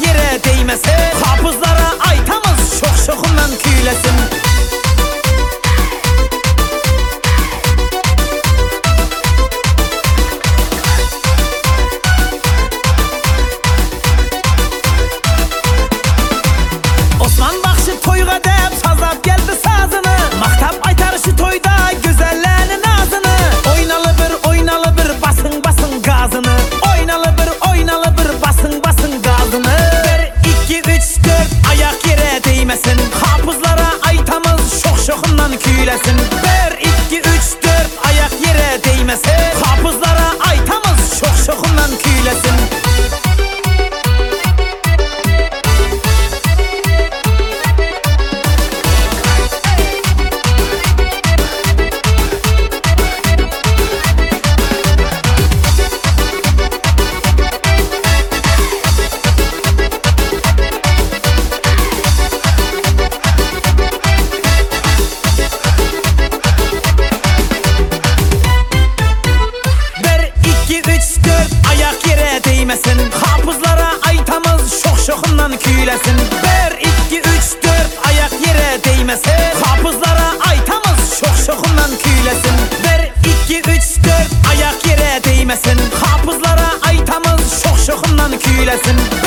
yere değməsə Xabızlara aytamız şox-şoxundan küyləsin circulations şokundan küylesin. 1 2 3 4 ayak yere değmesin. Hafızlara aytamız şok şokundan küylesin. 1 2 3 4 ayak yere değmesin. Hafızlara aytamız şok şokundan küylesin